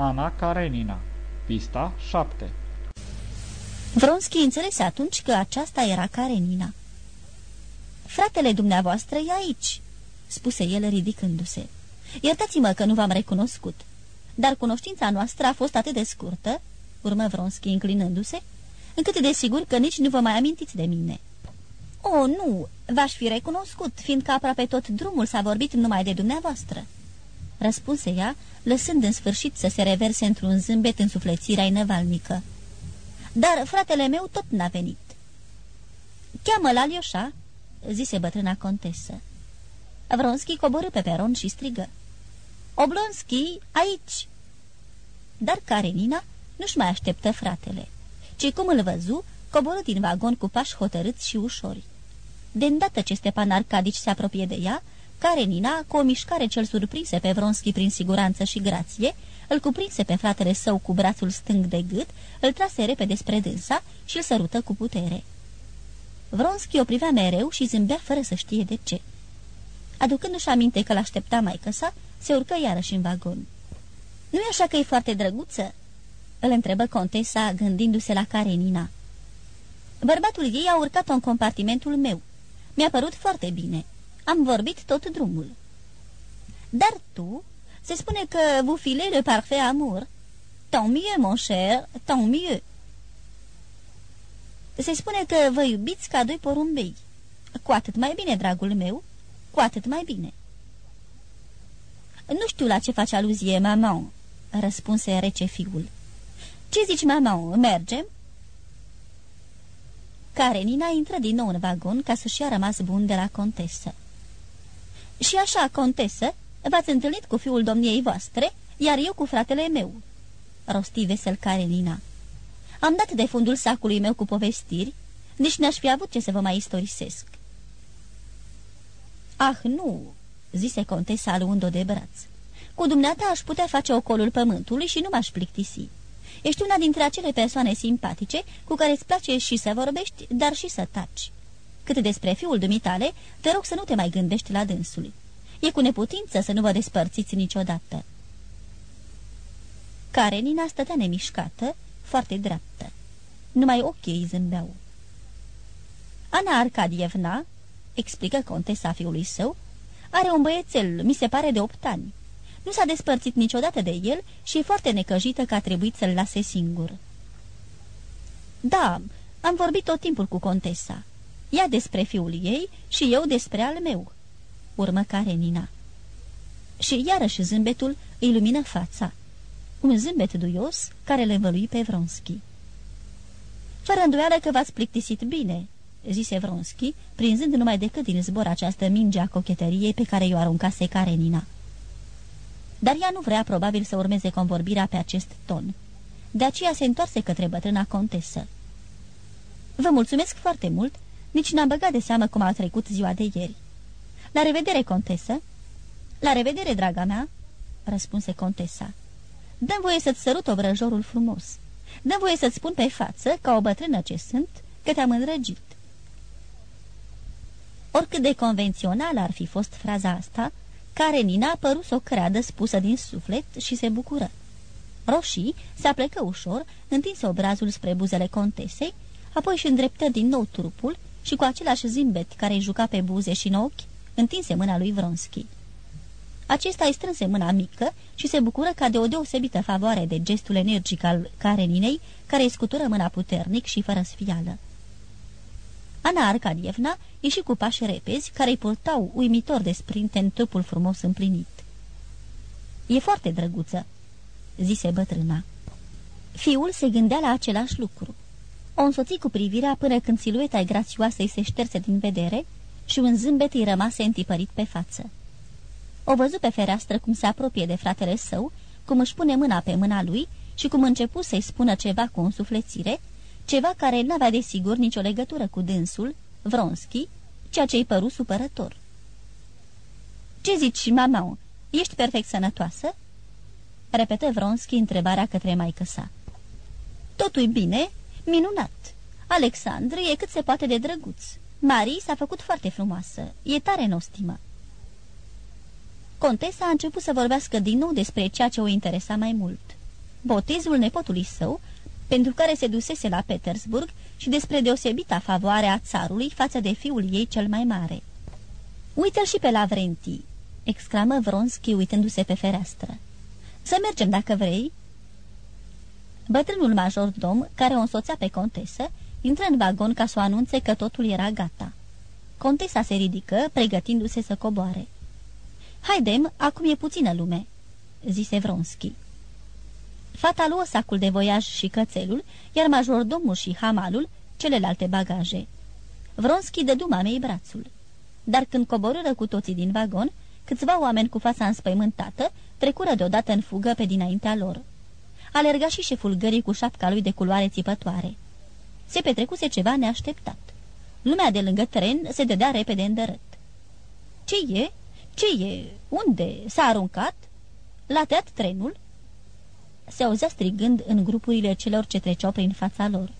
Ana Karenina Pista 7 Vronski înțelese atunci că aceasta era Karenina. Fratele dumneavoastră e aici," spuse el ridicându-se. Iertați-mă că nu v-am recunoscut, dar cunoștința noastră a fost atât de scurtă," urmă Vronski înclinându-se, încât desigur că nici nu vă mai amintiți de mine." O, nu, v-aș fi recunoscut, fiindcă aproape tot drumul s-a vorbit numai de dumneavoastră." Răspunse ea, lăsând în sfârșit să se reverse într-un zâmbet în suflețirea inăvalnică. Dar fratele meu tot n-a venit." Cheamă-l Alioșa," zise bătrâna contesă. Vronski coborâ pe peron și strigă. Oblonski, aici!" Dar Karenina nu-și mai așteptă fratele, ci cum îl văzu, coborâ din vagon cu pași hotărâți și ușori. De îndată ce Stepan Arcadici se apropie de ea, Karenina, cu o mișcare cel surprinse pe Vronski prin siguranță și grație, îl cuprinse pe fratele său cu brațul stâng de gât, îl trase repede spre dânsa și îl sărută cu putere. Vronski o privea mereu și zâmbea fără să știe de ce. Aducându-și aminte că l-aștepta maică sa, se urcă iarăși în vagon. Nu-i așa că e foarte drăguță?" îl întrebă contesa, gândindu-se la Karenina. Bărbatul ei a urcat în compartimentul meu. Mi-a părut foarte bine. Am vorbit tot drumul. Dar tu, se spune că vous filez le parfait amour. Tant mieux, mon cher, tant mieux. Se spune că vă iubiți ca doi porumbei. Cu atât mai bine, dragul meu, cu atât mai bine. Nu știu la ce face aluzie, maman, răspunse rece fiul. Ce zici, maman, mergem? Karenina intră din nou în vagon ca să-și ia rămas bun de la contesă. Și așa, contesă, v-ați întâlnit cu fiul domniei voastre, iar eu cu fratele meu." Rosti vesel Karenina. Am dat de fundul sacului meu cu povestiri, nici n-aș fi avut ce să vă mai istorisesc." Ah, nu," zise contesa luând-o de braț. Cu dumneata aș putea face ocolul pământului și nu m-aș plictisi. Ești una dintre acele persoane simpatice cu care îți place și să vorbești, dar și să taci. Cât despre fiul dumitale, te rog să nu te mai gândești la dânsul. E cu neputință să nu vă despărțiți niciodată." Karenina stătea nemișcată, foarte dreaptă. Numai ochii îi zâmbeau. Ana Arcadievna, explică contesa fiului său, are un băiețel, mi se pare de opt ani. Nu s-a despărțit niciodată de el și e foarte necăjită că a trebuit să-l lase singur. Da, am vorbit tot timpul cu contesa. Ea despre fiul ei și eu despre al meu, urmă Karenina. Și iarăși zâmbetul îi lumină fața. Un zâmbet duios care le învălui pe Vronski. Fără îndoială că v-ați plictisit bine," zise Vronski, prinzând numai decât din zbor această minge a cocheteriei pe care i-o aruncase Karenina. Dar ea nu vrea probabil să urmeze convorbirea pe acest ton. De aceea se întoarse către bătrâna contesă. Vă mulțumesc foarte mult, nici n-am băgat de seamă cum a trecut ziua de ieri. La revedere, contesă!" La revedere, draga mea!" răspunse contesa. Dăm voie să-ți sărut obrăjorul frumos. Dăm voie să-ți spun pe față, ca o bătrână ce sunt, că te-am îndrăgit." Oricât de convențională ar fi fost fraza asta, Karenina a părut să o creadă spusă din suflet și se bucură. Roșii se aplecă ușor, întinse obrazul spre buzele contesei, apoi își îndreptă din nou trupul și cu același zâmbet care îi juca pe buze și în ochi, întinse mâna lui Vronski. Acesta îi strânse mâna mică și se bucură ca de o deosebită favoare de gestul energic al Kareninei, care îi scutură mâna puternic și fără sfială. Ana Arcadievna ieși cu pași repezi, care îi purtau uimitor de sprinte în trupul frumos împlinit. E foarte drăguță," zise bătrâna. Fiul se gândea la același lucru. O însoți cu privirea până când silueta grațioasă îi se șterse din vedere și un zâmbet îi rămase întipărit pe față. O văzu pe fereastră cum se apropie de fratele său, cum își pune mâna pe mâna lui și cum începu să-i spună ceva cu însuflețire, ceva care n-avea de sigur nicio legătură cu dânsul, Vronski, ceea ce-i păru supărător. Ce zici, mama? Ești perfect sănătoasă?" repetă Vronski întrebarea către maică sa. Totul bine? Minunat! Alexandru e cât se poate de drăguț. Marie s-a făcut foarte frumoasă. E tare nostimă." Contesa a început să vorbească din nou despre ceea ce o interesa mai mult. botezul nepotului său, pentru care se dusese la Petersburg și despre deosebita favoare a țarului față de fiul ei cel mai mare. Uită-l și pe Lavrenti!" exclamă Vronski uitându-se pe fereastră. Să mergem dacă vrei." Bătrânul majordom, care o însoțea pe contesă, intră în vagon ca să o anunțe că totul era gata. Contesa se ridică, pregătindu-se să coboare. Haidem, acum e puțină lume," zise Vronski. Fata luă sacul de voiaj și cățelul, iar majordomul și hamalul, celelalte bagaje. Vronski dădu mamei brațul. Dar când coborâră cu toții din vagon, câțiva oameni cu fața înspăimântată trecură deodată în fugă pe dinaintea lor. Alerga și șeful gării cu șapca lui de culoare țipătoare. Se petrecuse ceva neașteptat. Lumea de lângă tren se dădea repede în dărât. Ce e? Ce e? Unde? S-a aruncat? L-a tăiat trenul?" Se auzea strigând în grupurile celor ce treceau prin fața lor.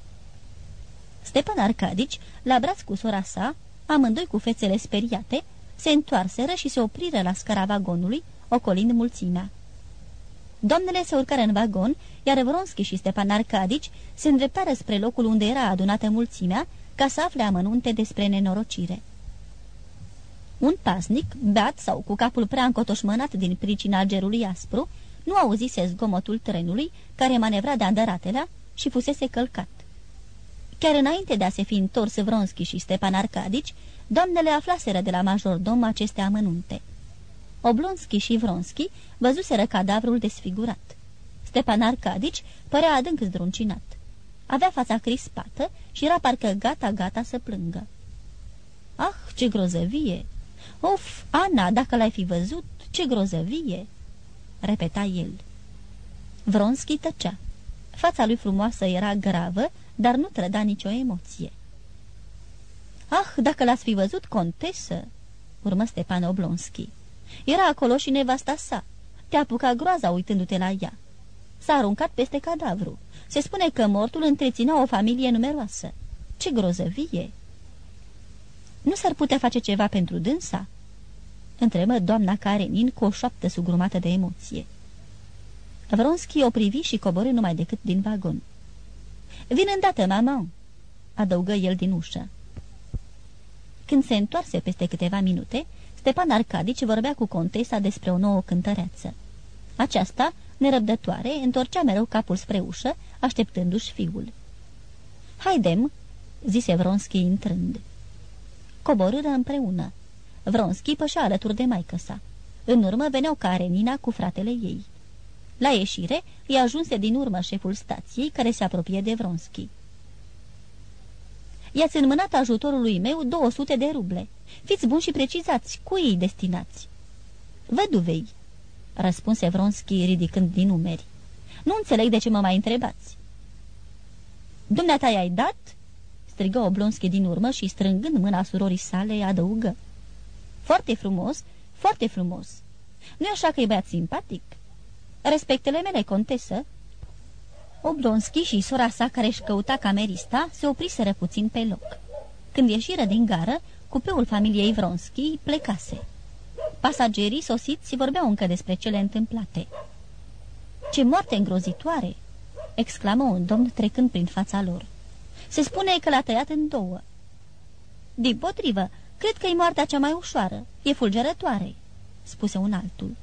Stepan Arcadici, la braț cu sora sa, amândoi cu fețele speriate, se întoarseră și se opriră la scara vagonului, ocolind mulțimea. Doamnele se urcară în vagon, iar Vronski și Stepan Arcadici se îndreptară spre locul unde era adunată mulțimea, ca să afle amănunte despre nenorocire. Un pasnic, beat sau cu capul prea încotoșmănat din pricina gerului aspru, nu auzise zgomotul trenului care manevra de andăratelea și fusese călcat. Chiar înainte de a se fi întors Vronski și Stepan Arcadici, doamnele aflaseră de la majordom aceste amănunte. Oblonski și Vronski văzuseră cadavrul desfigurat. Stepan Arcadici părea adânc zdruncinat. Avea fața crispată și era parcă gata-gata să plângă. Ah, ce grozăvie! Of, Ana, dacă l-ai fi văzut, ce grozăvie!" repeta el. Vronski tăcea. Fața lui frumoasă era gravă, dar nu trăda nicio emoție. Ah, dacă l-ați fi văzut, contesă!" urmă Stepan Oblonski. Era acolo și nevasta sa. Te apuca groaza uitându-te la ea. S-a aruncat peste cadavru. Se spune că mortul întreținea o familie numeroasă. Ce grozăvie! Nu s-ar putea face ceva pentru dânsa?" întrebă doamna Karenin cu o șoaptă sugrumată de emoție. Vronski o privi și coborâ numai decât din vagon. Vin îndată, mama!" adăugă el din ușă. Când se întoarse peste câteva minute, Stepan Arcadici vorbea cu contesa despre o nouă cântăreață. Aceasta, nerăbdătoare, întorcea mereu capul spre ușă, așteptându-și fiul. Haidem!" zise Vronski intrând. Coborâră împreună. Vronski pășea alături de maică sa. În urmă veneau Karenina cu fratele ei. La ieșire, îi ajunse din urmă șeful stației, care se apropie de Vronski. I-ați înmânat ajutorului meu 200 de ruble. Fiți buni și precizați, cui îi destinați?" Văduvei," răspunse Vronski ridicând din numeri. Nu înțeleg de ce mă mai întrebați." Dumneata i-ai dat?" strigă Oblonski din urmă și, strângând mâna surorii sale, adăugă. Foarte frumos, foarte frumos. Nu-i așa că e băiat simpatic?" Respectele mele, contesă." Oblonski și sora sa, care își căuta camerista, se opriseră puțin pe loc. Când ieșiră din gară, cupeul familiei Vronski plecase. Pasagerii sosiți vorbeau încă despre cele întâmplate. Ce moarte îngrozitoare!" exclamă un domn trecând prin fața lor. Se spune că l-a tăiat în două." Din potrivă, cred că e moartea cea mai ușoară. E fulgerătoare," spuse un altul.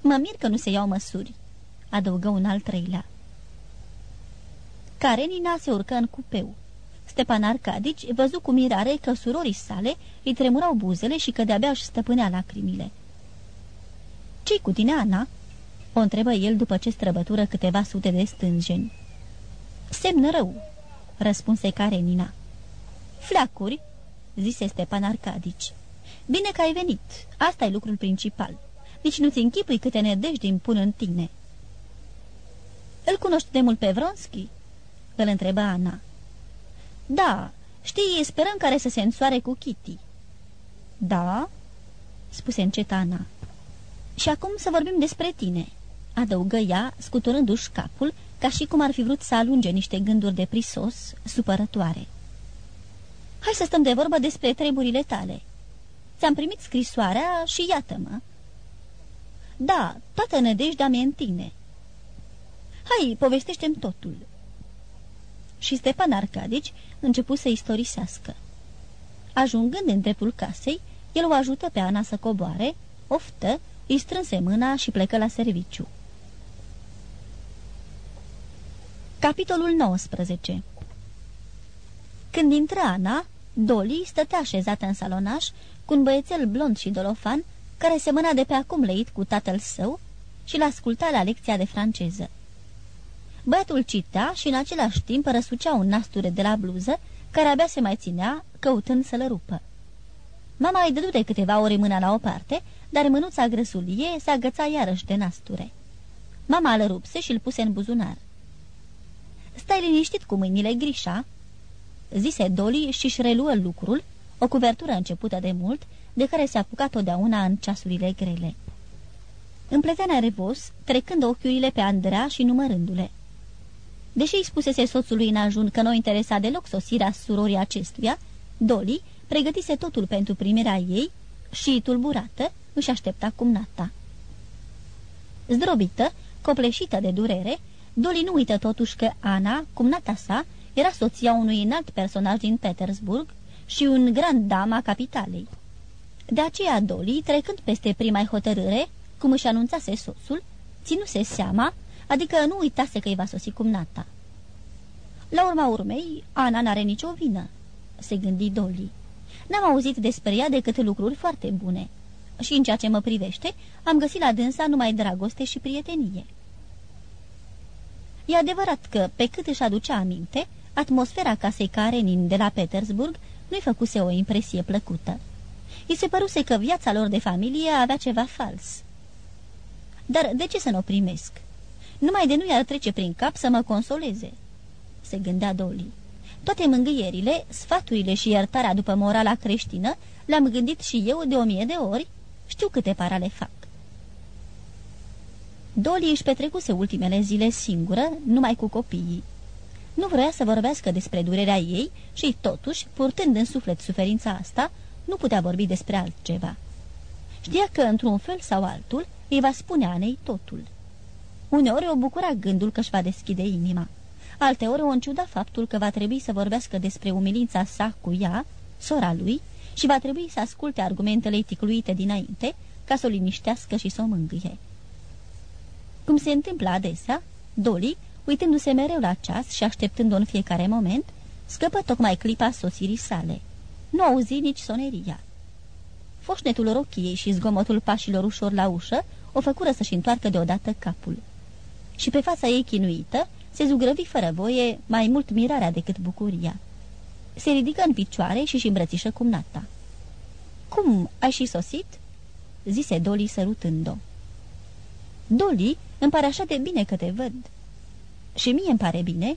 Mă mir că nu se iau măsuri," adăugă un al treilea. Karenina se urcă în cupeu. Stepan Arcadici văzu cu mirare că surorii sale îi tremurau buzele și că de-abia își stăpânea lacrimile. Ce-i cu tine, Ana?" o întrebă el după ce străbătură câteva sute de stânjeni. Semn rău," răspunse Karenina. Fleacuri," zise Stepan Arcadici. Bine că ai venit, asta e lucrul principal. Nici nu-ți închipui câte nedejdi îmi pun în tine." Îl cunoști de mult pe Vronski?" Îl întreba Ana. Da, știi, sperăm care să se însoare cu Kitty." Da?" spuse încet Ana. Și acum să vorbim despre tine," adăugă ea, scuturându-și capul, ca și cum ar fi vrut să alunge niște gânduri de prisos, supărătoare. Hai să stăm de vorbă despre treburile tale. Ți-am primit scrisoarea și iată-mă." Da, toată nădejdea mi în tine." Hai, povestește-mi totul." Și Stepan Arcadici începu să istorisească. Ajungând în dreptul casei, el o ajută pe Ana să coboare, oftă, îi strânse mâna și plecă la serviciu. Capitolul 19 Când intră Ana, Dolly stătea așezată în salonaș cu un băiețel blond și dolofan care semăna de pe acum leit cu tatăl său și l-asculta la lecția de franceză. Băiatul citea și în același timp răsucea un nasture de la bluză care abia se mai ținea, căutând să-l rupă. Mama îi dădu de câteva ori mâna la o parte, dar mânuța grăsulie se agăța iarăși de nasture. Mama îl rupse și îl puse în buzunar. Stai liniștit cu mâinile grișa," zise Dolly și-și reluă lucrul, o cuvertură începută de mult, de care se apuca totdeauna în ceasurile grele. Împletea nervos, trecând ochiurile pe Andrea și numărându-le. Deși îi spusese soțului în ajun că nu interesa deloc sosirea surorii acestuia, Dolly pregătise totul pentru primirea ei și, tulburată, își aștepta cumnata. Zdrobită, copleșită de durere, Dolly nu uită totuși că Ana, cumnata sa, era soția unui înalt personaj din Petersburg și un grand dama capitalei. De aceea Dolly, trecând peste prima hotărâre, cum își anunțase soțul, ținuse seama, adică nu uitase că îi va sosi cumnata. La urma urmei, Ana n-are nicio vină, se gândi Dolly. N-am auzit despre ea decât lucruri foarte bune. Și în ceea ce mă privește, am găsit la dânsa numai dragoste și prietenie. E adevărat că, pe cât își aducea aminte, atmosfera casei Karenin de la Petersburg nu-i făcuse o impresie plăcută. I se păruse că viața lor de familie avea ceva fals. Dar de ce să nu o primesc? Numai de nu i-ar trece prin cap să mă consoleze, se gândea Dolly. Toate mângâierile, sfaturile și iertarea după morala creștină le-am gândit și eu de o mie de ori, știu câte parale fac. Dolly își petrecuse ultimele zile singură, numai cu copiii. Nu vrea să vorbească despre durerea ei și, totuși, purtând în suflet suferința asta, nu putea vorbi despre altceva. Știa că, într-un fel sau altul, îi va spune Anei totul. Uneori o bucura gândul că își va deschide inima. Alteori o înciuda faptul că va trebui să vorbească despre umilința sa cu ea, sora lui, și va trebui să asculte argumentele ticluite dinainte, ca să o liniștească și să o mângâie. Cum se întâmplă adesea, Dolly, uitându-se mereu la ceas și așteptând-o în fiecare moment, scăpă tocmai clipa sosirii sale. Nu auzi nici soneria. Foșnetul rochiei și zgomotul pașilor ușor la ușă o făcură să-și întoarcă deodată capul. Și pe fața ei chinuită se zugrăvi fără voie mai mult mirarea decât bucuria. Se ridică în picioare și-și îmbrățișă cumnata. Cum, ai și sosit?" zise Dolly sărutând-o. Dolly, îmi pare așa de bine că te văd." Și mie îmi pare bine,"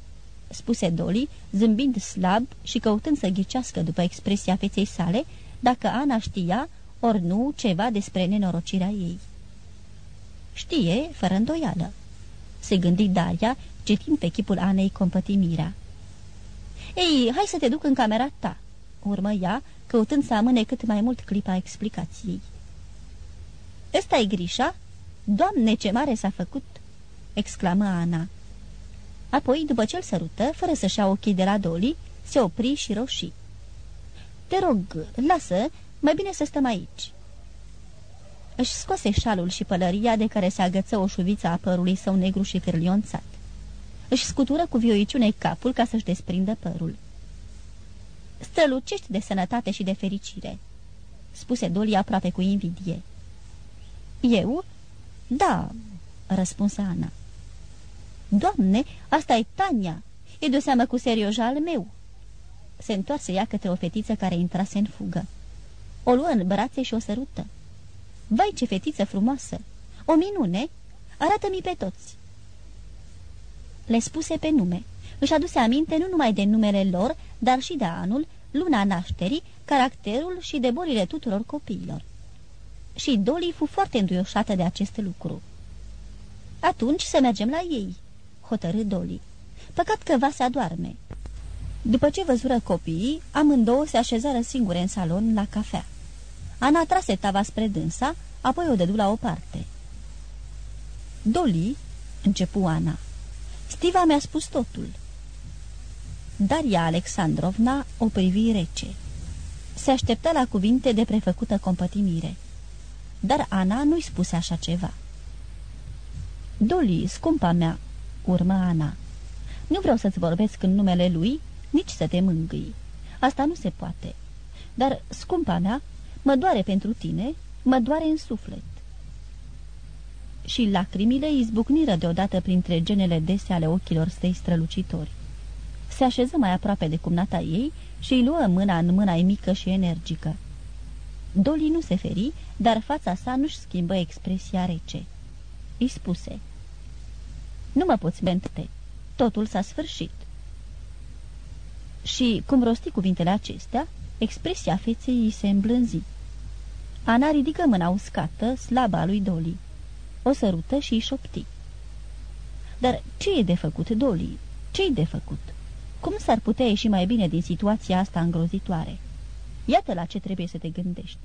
spuse Dolly, zâmbind slab și căutând să ghicească după expresia feței sale, dacă Ana știa, ori nu, ceva despre nenorocirea ei. Știe, fără îndoială. Se gândi Daria, citind pe chipul Anei compătimirea. Ei, hai să te duc în camera ta," urmă ea, căutând să amâne cât mai mult clipa explicației. ăsta e grișa? Doamne, ce mare s-a făcut!" exclamă Ana. Apoi, după ce îl sărută, fără să-și ia ochii de la Dolly, se opri și roșii. Te rog, lasă, mai bine să stăm aici." Își scoase șalul și pălăria de care se agăță o șuviță a părului său negru și cârlionțat. Își scutură cu vioiciune capul ca să-și desprindă părul. Strălucești de sănătate și de fericire," spuse Dolly aproape cu invidie. Eu? Da," răspunse Ana. Doamne, asta e Tania. E de-o seamă cu serioja al meu." Se întoarse ea către o fetiță care intrase în fugă. O luă în brațe și o sărută. Vai, ce fetiță frumoasă! O minune! Arată-mi pe toți!" Le spuse pe nume. Își aduse aminte nu numai de numele lor, dar și de anul, luna nașterii, caracterul și de bolile tuturor copiilor. Și Dolly fu foarte înduioșată de acest lucru. Atunci să mergem la ei," hotărâ Dolly. Păcat că va se adorme." După ce văzură copiii, amândouă se așezară singure în salon la cafea. Ana trase tava spre dânsa, apoi o dădu la o parte. Doli, începu Ana. Stiva mi-a spus totul. Daria Alexandrovna o privi rece. Se aștepta la cuvinte de prefăcută compătimire. Dar Ana nu-i spuse așa ceva. Doli, scumpa mea, urmă Ana. Nu vreau să-ți vorbesc în numele lui, nici să te mângâi. Asta nu se poate. Dar, scumpa mea, mă doare pentru tine, mă doare în suflet. Și lacrimile izbucniră deodată printre genele dese ale ochilor săi strălucitori. Se așeză mai aproape de cumnata ei și îi luă mâna în mâna ei mică și energică. Doli nu se feri, dar fața sa nu-și schimbă expresia rece. Îi spuse, Nu mă poți mente, totul s-a sfârșit. Și, cum rosti cuvintele acestea, expresia feței îi se îmblânzi. Ana ridică mâna uscată, slabă a lui Doli. O sărută și îi șopti. Dar ce e de făcut, Doli? Ce-i de făcut? Cum s-ar putea ieși mai bine din situația asta îngrozitoare? Iată la ce trebuie să te gândești.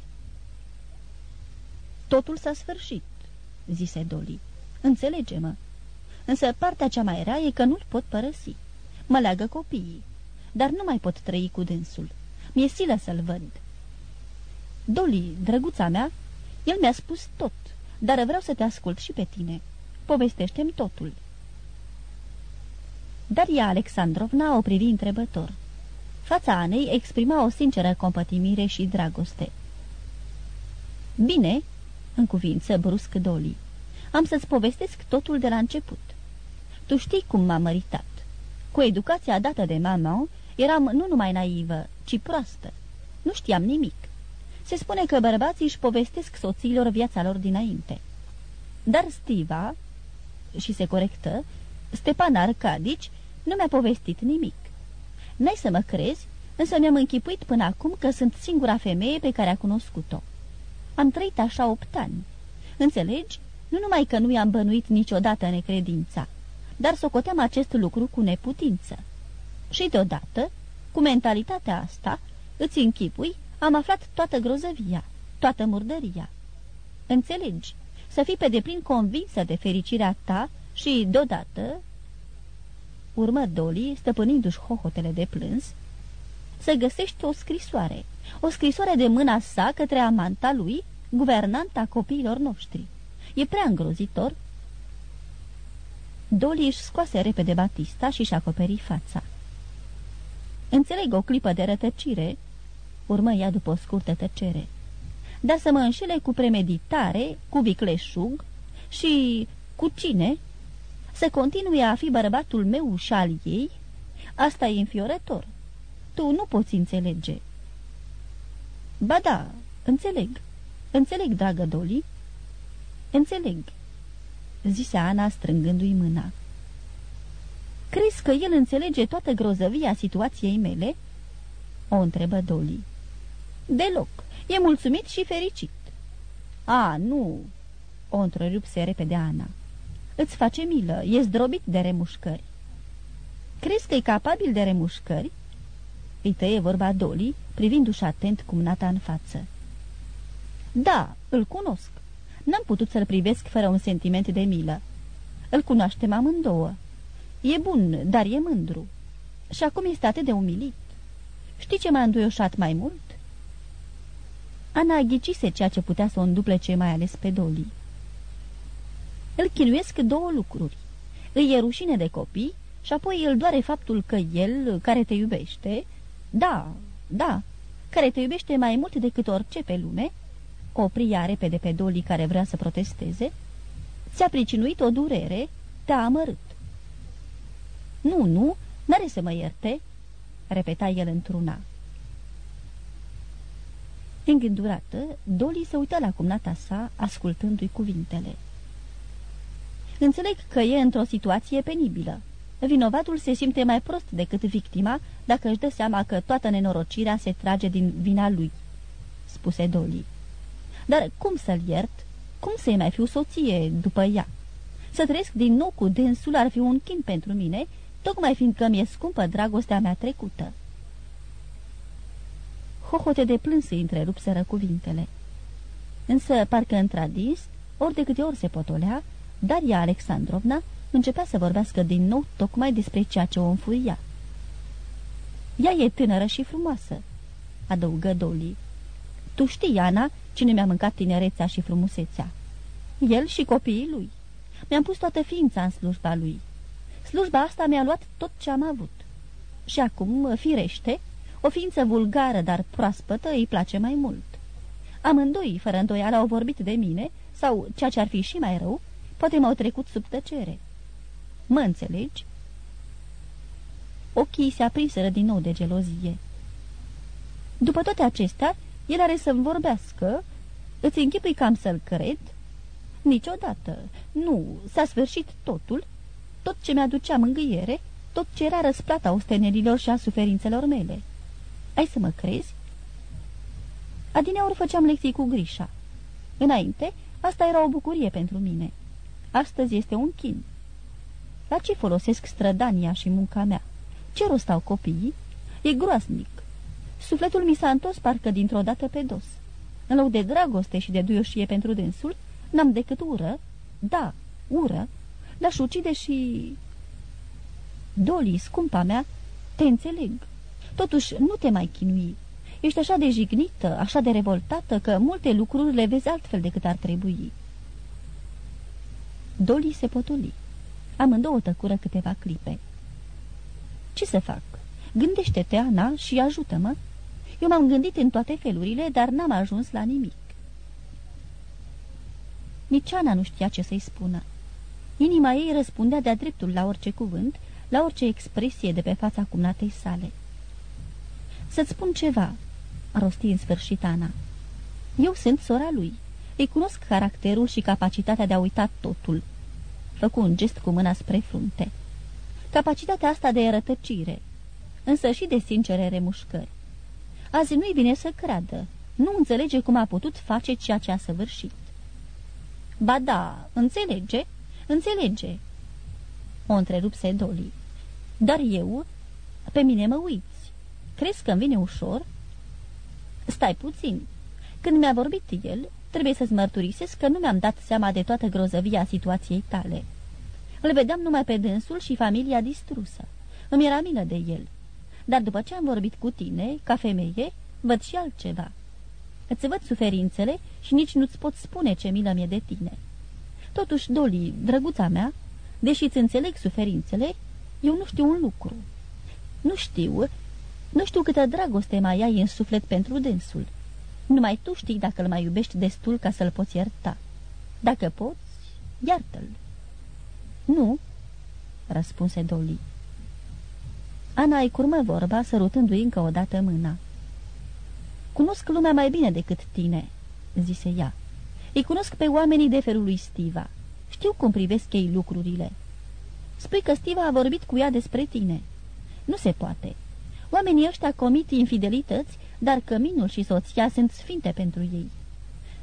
Totul s-a sfârșit, zise Doli. Înțelege-mă. Însă partea cea mai rea e că nu-l pot părăsi. Mă leagă copiii, dar nu mai pot trăi cu dânsul. Mi-e silă să-l văd. Doli, drăguța mea, el mi-a spus tot, dar vreau să te ascult și pe tine. Povestește-mi totul. Daria Alexandrovna o privi întrebător. Fața Anei exprima o sinceră compătimire și dragoste. Bine, în cuvință brusc Doli, am să-ți povestesc totul de la început. Tu știi cum m-am măritat. Cu educația dată de mama, eram nu numai naivă, ci proastă. Nu știam nimic. Se spune că bărbații își povestesc soțiilor viața lor dinainte. Dar Stiva, și se corectă, Stepan Arcadici nu mi-a povestit nimic. N-ai să mă crezi, însă mi-am închipuit până acum că sunt singura femeie pe care a cunoscut-o. Am trăit așa opt ani. Înțelegi? Nu numai că nu i-am bănuit niciodată necredința, dar socoteam acest lucru cu neputință. Și deodată, cu mentalitatea asta, îți închipui, am aflat toată grozăvia, toată murdăria. Înțelegi? Să fii pe deplin convinsă de fericirea ta și, deodată, urmă Dolly, stăpânindu-și hohotele de plâns, să găsești o scrisoare, o scrisoare de mâna sa către amanta lui, guvernanta copiilor noștri. E prea îngrozitor. Dolly își scoase repede Batista și și acoperi fața. Înțeleg o clipă de rătăcire, urmă ea după o scurtă tăcere, dar să mă înșele cu premeditare, cu vicleșug și cu cine să continue a fi bărbatul meu și al ei, asta e înfiorător. Tu nu poți înțelege. Ba da, înțeleg. Înțeleg, dragă Doli. Înțeleg, zise Ana strângându-i mâna. Crezi că el înțelege toată grozăvia situației mele?" O întrebă Doli. Deloc. E mulțumit și fericit." A, nu!" O întrerupse repede Ana. Îți face milă, e zdrobit de remușcări. Crezi că e capabil de remușcări? Îi tăie vorba Doli, privindu-și atent cum nata în față. Da, îl cunosc. N-am putut să-l privesc fără un sentiment de milă. Îl cunoaștem amândouă. E bun, dar e mândru. Și acum este atât de umilit. Știi ce m-a înduioșat mai mult? Ana ghicise ceea ce putea să o înduplece mai ales pe Doli. Îl chinuiesc două lucruri. Îi e rușine de copii și apoi îl doare faptul că el, care te iubește, da, da, care te iubește mai mult decât orice pe lume, opri ea repede pe Doli care vrea să protesteze, ți-a pricinuit o durere, te-a amărât. Nu, nu, n-are să mă ierte, repeta el într-una. Îngândurată, Doli se uită la cumnata sa, ascultându-i cuvintele. Înțeleg că e într-o situație penibilă. Vinovatul se simte mai prost decât victima dacă își dă seama că toată nenorocirea se trage din vina lui, spuse Dolly. Dar cum să-l iert? Cum să-i mai fiu soție după ea? Să trăiesc din nou cu dânsul ar fi un chin pentru mine, tocmai fiindcă mi-e scumpă dragostea mea trecută. Hohote de plâns îi întrerupseră cuvintele. Însă, parcă într-adis, ori de câte ori se potolea, Daria Alexandrovna începea să vorbească din nou tocmai despre ceea ce o înfuria. Ea e tânără și frumoasă, adăugă Dolly. Tu știi, Ana, cine mi-a mâncat tinerețea și frumusețea. El și copiii lui. Mi-am pus toată ființa în slujba lui. Slujba asta mi-a luat tot ce am avut. Și acum, firește, o ființă vulgară, dar proaspătă, îi place mai mult. Amândoi, fără îndoială, au vorbit de mine, sau, ceea ce ar fi și mai rău, poate m-au trecut sub tăcere. Mă înțelegi? Ochii se aprinseră din nou de gelozie. După toate acestea, el are să-mi vorbească, îți închipui cam să-l cred? Niciodată. Nu, s-a sfârșit totul, tot ce mi-aducea mângâiere, tot ce era răsplata ostenerilor și a suferințelor mele. Ai să mă crezi? Adineauri făceam lecții cu Grișa. Înainte, asta era o bucurie pentru mine. Astăzi este un chin. La ce folosesc strădania și munca mea? Ce rost au copiii? E groasnic. Sufletul mi s-a întors parcă dintr-o dată pe dos. În loc de dragoste și de duioșie pentru dânsul, n-am decât ură, da, ură, l-aș ucide și... Doli, scumpa mea, te înțeleg. Totuși, nu te mai chinui. Ești așa de jignită, așa de revoltată, că multe lucruri le vezi altfel decât ar trebui. Doli se potoli. Amândouă tăcură câteva clipe. Ce să fac? Gândește-te, Ana, și ajută-mă. Eu m-am gândit în toate felurile, dar n-am ajuns la nimic. Nici Ana nu știa ce să-i spună. Inima ei răspundea de-a dreptul la orice cuvânt, la orice expresie de pe fața cumnatei sale. Să-ți spun ceva," rosti în sfârșit Ana. Eu sunt sora lui. Îi cunosc caracterul și capacitatea de a uita totul." Făcu un gest cu mâna spre frunte. Capacitatea asta de rătăcire, însă și de sincere remușcări. Azi nu-i bine să creadă. Nu înțelege cum a putut face ceea ce a săvârșit. Ba da, înțelege, înțelege. O întrerupse Dolly. Dar eu, pe mine mă uiți. Crezi că-mi vine ușor? Stai puțin. Când mi-a vorbit el, trebuie să-ți mărturisesc că nu mi-am dat seama de toată grozăvia situației tale. Îl vedeam numai pe dânsul și familia distrusă. Îmi era milă de el. Dar după ce am vorbit cu tine, ca femeie, văd și altceva. Îți văd suferințele și nici nu-ți pot spune ce milă mi-e de tine. Totuși, Doli, drăguța mea, deși îți înțeleg suferințele, eu nu știu un lucru. Nu știu, nu știu câtă dragoste mai ai în suflet pentru dânsul. Numai tu știi dacă îl mai iubești destul ca să-l poți ierta. Dacă poți, iartă-l. Nu, răspunse Dolly. Ana îi curmă vorba, sărutându-i încă o dată mâna. Cunosc lumea mai bine decât tine," zise ea. Îi cunosc pe oamenii de felul lui Stiva. Știu cum privesc ei lucrurile. Spui că Stiva a vorbit cu ea despre tine. Nu se poate. Oamenii ăștia comit infidelități, dar căminul și soția sunt sfinte pentru ei.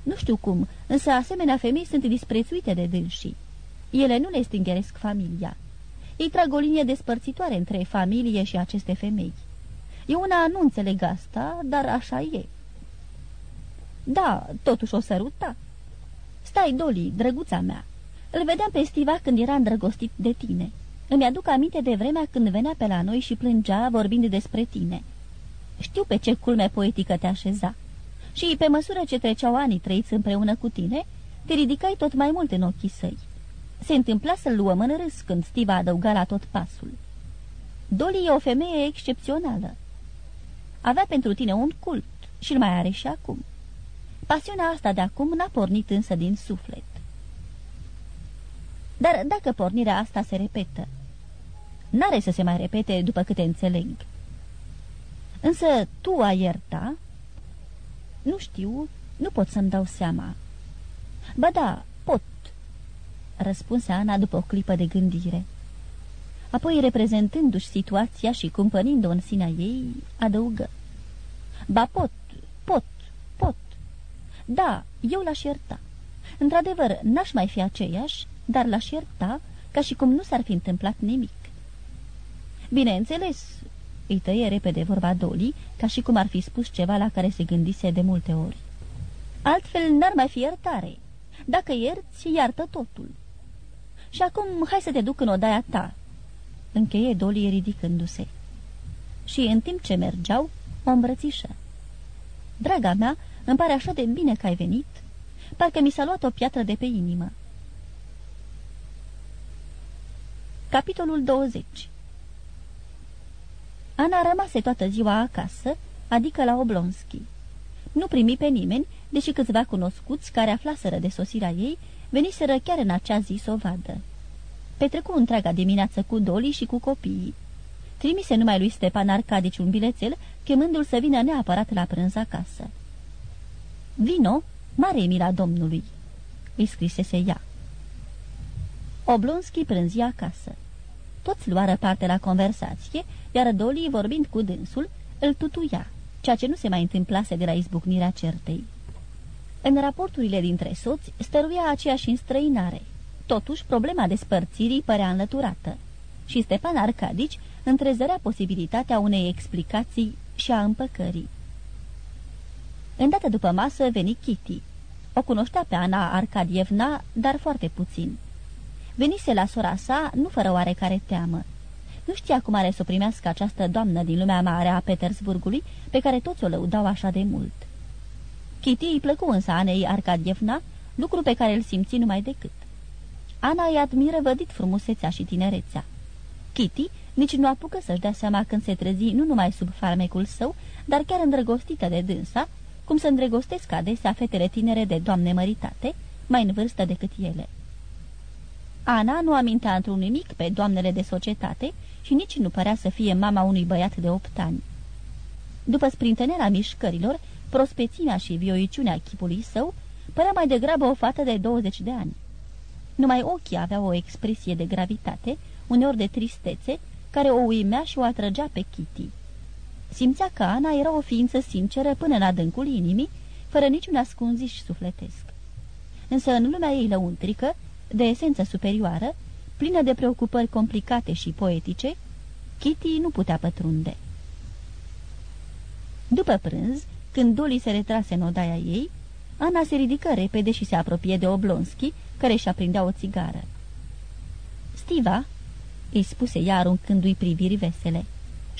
Nu știu cum, însă asemenea femei sunt disprețuite de dânsii. Ele nu le stingeresc familia. Ei trag o linie despărțitoare între familie și aceste femei. Eu una nu înțeleg asta, dar așa e. Da, totuși o săruta. Stai, Doli, drăguța mea. Îl vedeam pe Stiva când era îndrăgostit de tine. Îmi aduc aminte de vremea când venea pe la noi și plângea vorbind despre tine. Știu pe ce culme poetică te așeza. Și pe măsură ce treceau anii trăiți împreună cu tine, te ridicai tot mai mult în ochii săi. Se întâmpla să-l luăm în râs când Stiva adăuga la tot pasul. Doli e o femeie excepțională. Avea pentru tine un cult și-l mai are și acum. Pasiunea asta de acum n-a pornit însă din suflet. Dar dacă pornirea asta se repetă, n-are să se mai repete după câte înțeleg. Însă tu ai ierta? Nu știu, nu pot să-mi dau seama. Ba da, pot, răspunse Ana după o clipă de gândire. Apoi, reprezentându-și situația și cumpănind-o în sinea ei, adăugă. Ba pot, pot, pot. Da, eu l-aș ierta. Într-adevăr, n-aș mai fi aceeași, dar l-aș ierta ca și cum nu s-ar fi întâmplat nimic. Bineînțeles, îi tăie repede vorba Doli, ca și cum ar fi spus ceva la care se gândise de multe ori. Altfel n-ar mai fi iertare. Dacă ierți, iartă totul. Și acum hai să te duc în odaia ta." Încheie Dolly ridicându-se. Și în timp ce mergeau, o îmbrățișă. Draga mea, îmi pare așa de bine că ai venit. Parcă mi s-a luat o piatră de pe inimă." Capitolul 20 Ana rămase toată ziua acasă, adică la Oblonski. Nu primi pe nimeni, deși câțiva cunoscuți care aflaseră de sosirea ei, veniseră chiar în acea zi să o vadă. Petrecu întreaga dimineață cu Doli și cu copiii. Trimise numai lui Stepan Arcadici un bilețel, chemându-l să vină neapărat la prânz acasă. Vino, mare mila domnului, îi scrisese ea. Oblonski prânzi acasă. Toți luară parte la conversație, iar Dolly, vorbind cu dânsul, îl tutuia, ceea ce nu se mai întâmplase de la izbucnirea certei. În raporturile dintre soți stăruia aceeași înstrăinare. Totuși, problema despărțirii părea înlăturată și Stepan Arcadici întrezărea posibilitatea unei explicații și a împăcării. Îndată după masă veni Kitty. O cunoștea pe Ana Arcadievna, dar foarte puțin. Venise la sora sa, nu fără oarecare teamă. Nu știa cum are să o primească această doamnă din lumea mare a Petersburgului, pe care toți o lăudau așa de mult. Kitty îi plăcu însă Anei Arcadievna, lucru pe care îl simți numai decât. Ana îi admiră vădit frumusețea și tinerețea. Kitty nici nu apucă să-și dea seama când se trezi nu numai sub farmecul său, dar chiar îndrăgostită de dânsa, cum se îndrăgostesc adesea fetele tinere de doamne măritate, mai în vârstă decât ele. Ana nu amintea într-un nimic pe doamnele de societate și nici nu părea să fie mama unui băiat de opt ani. După sprintenerea mișcărilor, prospețimea și vioiciunea chipului său, părea mai degrabă o fată de 20 de ani. Numai ochii aveau o expresie de gravitate, uneori de tristețe, care o uimea și o atrăgea pe Kitty. Simțea că Ana era o ființă sinceră până în adâncul inimii, fără niciun ascunziș sufletesc. Însă în lumea ei lăuntrică, de esență superioară, plină de preocupări complicate și poetice, Kitty nu putea pătrunde. După prânz, când Dolly se retrase în odaia ei, Ana se ridică repede și se apropie de Oblonski, care și aprindea o țigară. Stiva, îi spuse ea aruncându-i priviri vesele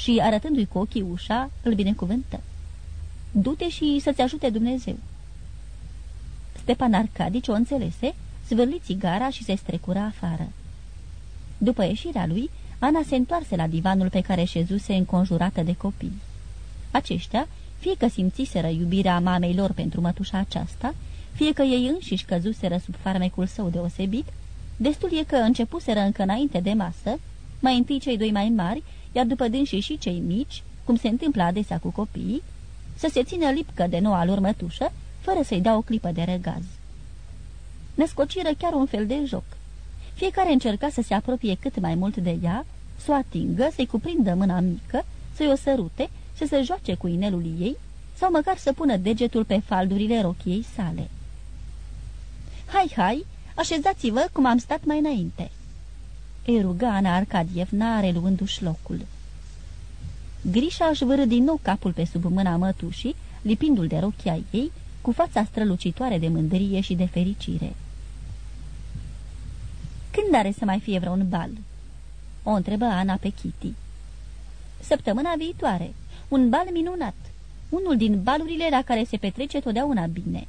și, arătându-i cu ochii ușa, îl binecuvântă. Du-te și să-ți ajute Dumnezeu. Stepan Arcadici o înțelese, zvârli țigara și se strecura afară. După ieșirea lui, Ana se întoarse la divanul pe care șezuse înconjurată de copii. Aceștia, fie că simțiseră iubirea mamei lor pentru mătușa aceasta, fie că ei înșiși căzuseră sub farmecul său deosebit, destul e că începuseră încă înainte de masă, mai întâi cei doi mai mari, iar după dânsii și cei mici, cum se întâmplă adesea cu copiii, să se țină lipcă de noua lor mătușă, fără să-i dea o clipă de răgaz. Născociră chiar un fel de joc. Fiecare încerca să se apropie cât mai mult de ea, să o atingă, să-i cuprindă mâna mică, să-i o sărute, să se joace cu inelul ei, sau măcar să pună degetul pe faldurile rochiei sale. Hai, hai, așezați-vă cum am stat mai înainte." Îi rugă Ana Arcadievna, reluându-și locul. Grișa își vâră din nou capul pe sub mâna mătușii, lipindu-l de rochia ei, cu fața strălucitoare de mândrie și de fericire. Când are să mai fie vreun bal?" o întrebă Ana pe Kitty. Săptămâna viitoare. Un bal minunat. Unul din balurile la care se petrece totdeauna bine."